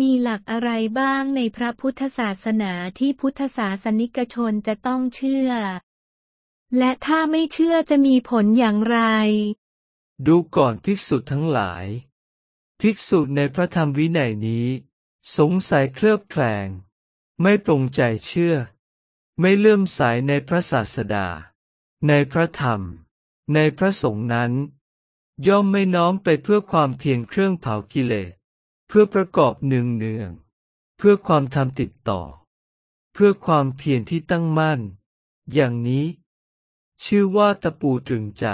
มีหลักอะไรบ้างในพระพุทธศาสนาที่พุทธศาสนิกชนจะต้องเชื่อ และถ้าไม่เชื่อจะมีผลอย่างไร ดูก่อนภิกษุทั้งหลาย ภิกษุในพระธรรมวินัยนี้ สงสัยเคลือบแคลง ไม่ปรงใจเชื่อ ไม่เลื่อมใสในพระศาสดา ในพระธรรม ในพระสงฆ์นั้น ย่อมไม่น้อมไปเพื่อความเพียรเครื่องเผากิเลส พื่อประกอบเนืองเนืองๆเพื่อความทำติดต่อ เพื่อความเพียรที่ตั้งมั่น อย่างนี้ ชื่อว่าตะปูตรึงใจ